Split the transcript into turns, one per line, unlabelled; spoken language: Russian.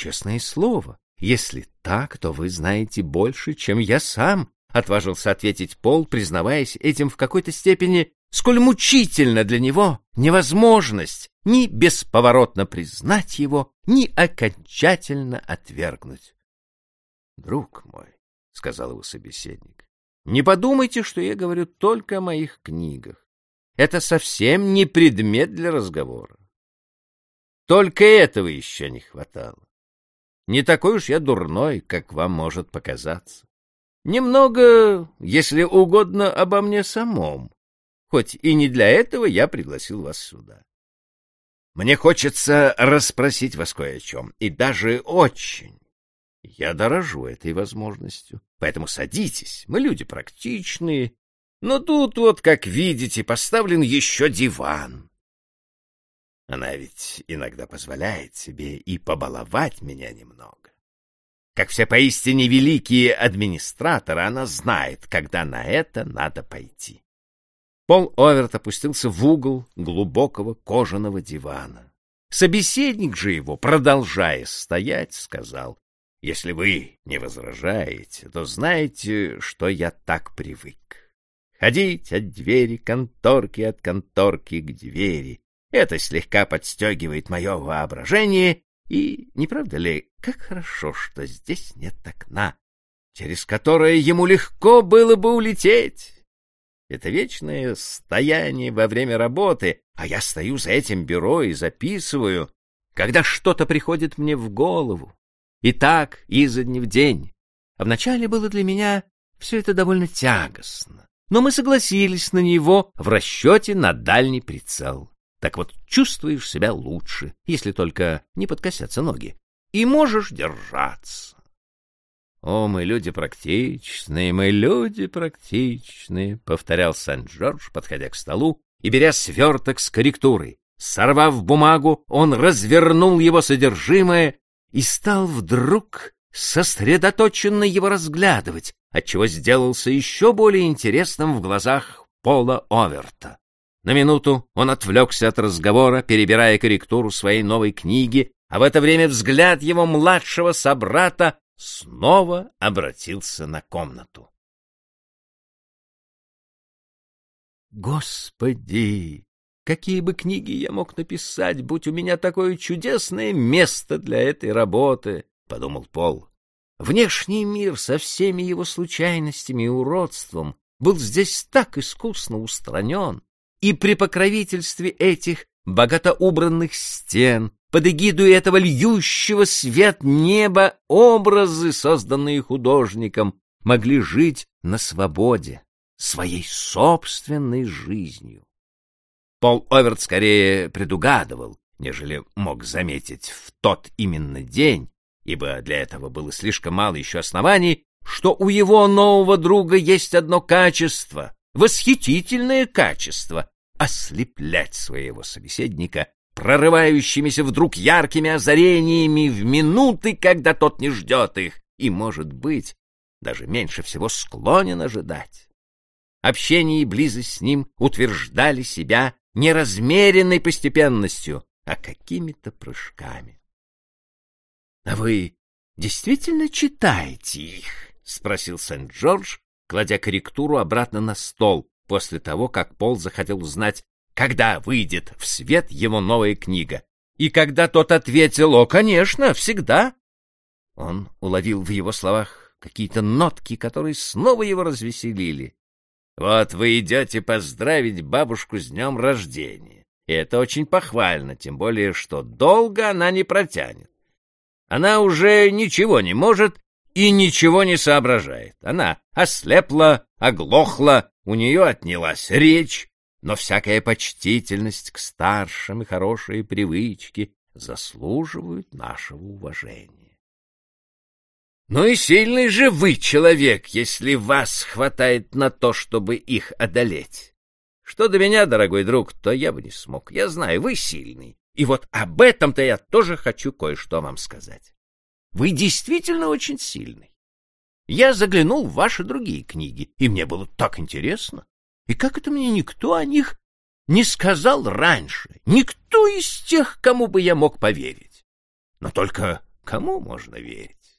Честное слово, если так, то вы знаете больше, чем я сам, — отважился ответить Пол, признаваясь этим в какой-то степени, сколь мучительно для него невозможность ни бесповоротно признать его, ни окончательно отвергнуть. — Друг мой, — сказал его собеседник, — не подумайте, что я говорю только о моих книгах. Это совсем не предмет для разговора. Только этого еще не хватало. Не такой уж я дурной, как вам может показаться. Немного, если угодно, обо мне самом, хоть и не для этого я пригласил вас сюда. Мне хочется расспросить вас кое о чем, и даже очень. Я дорожу этой возможностью, поэтому садитесь, мы люди практичные. Но тут вот, как видите, поставлен еще диван. Она ведь иногда позволяет себе и побаловать меня немного. Как все поистине великие администраторы, она знает, когда на это надо пойти. Пол Оверт опустился в угол глубокого кожаного дивана. Собеседник же его, продолжая стоять, сказал, «Если вы не возражаете, то знаете, что я так привык. Ходить от двери конторки, от конторки к двери. Это слегка подстегивает мое воображение, и, не правда ли, как хорошо, что здесь нет окна, через которое ему легко было бы улететь. Это вечное стояние во время работы, а я стою за этим бюро и записываю, когда что-то приходит мне в голову. И так, изо дня в день. А вначале было для меня все это довольно тягостно, но мы согласились на него в расчете на дальний прицел. Так вот, чувствуешь себя лучше, если только не подкосятся ноги, и можешь держаться. «О, мы люди практичные, мы люди практичные», — повторял Сент-Джордж, подходя к столу и беря сверток с корректурой. Сорвав бумагу, он развернул его содержимое и стал вдруг сосредоточенно его разглядывать, отчего сделался еще более интересным в глазах Пола Оверта. На минуту он отвлекся от разговора, перебирая корректуру своей новой книги, а в это время взгляд его младшего собрата снова обратился на комнату. Господи, какие бы книги я мог написать, будь у меня такое чудесное место для этой работы, — подумал Пол. Внешний мир со всеми его случайностями и уродством был здесь так искусно устранен, и при покровительстве этих богато убранных стен, под эгиду этого льющего свет неба образы, созданные художником, могли жить на свободе, своей собственной жизнью. Пол Оверт скорее предугадывал, нежели мог заметить в тот именно день, ибо для этого было слишком мало еще оснований, что у его нового друга есть одно качество, восхитительное качество — ослеплять своего собеседника прорывающимися вдруг яркими озарениями в минуты, когда тот не ждет их, и, может быть, даже меньше всего склонен ожидать. Общение и близость с ним утверждали себя не размеренной постепенностью, а какими-то прыжками. — А вы действительно читаете их? — спросил Сент-Джордж, кладя корректуру обратно на стол, после того, как Пол захотел узнать, когда выйдет в свет его новая книга. И когда тот ответил «О, конечно, всегда», он уловил в его словах какие-то нотки, которые снова его развеселили. «Вот вы идете поздравить бабушку с днем рождения, и это очень похвально, тем более, что долго она не протянет. Она уже ничего не может и ничего не соображает. Она ослепла, оглохла, у нее отнялась речь, но всякая почтительность к старшим и хорошие привычки заслуживают нашего уважения. Ну и сильный же вы человек, если вас хватает на то, чтобы их одолеть. Что до меня, дорогой друг, то я бы не смог. Я знаю, вы сильный. И вот об этом-то я тоже хочу кое-что вам сказать. Вы действительно очень сильный. Я заглянул в ваши другие книги, и мне было так интересно. И как это мне никто о них не сказал раньше? Никто из тех, кому бы я мог поверить. Но только Кому можно верить?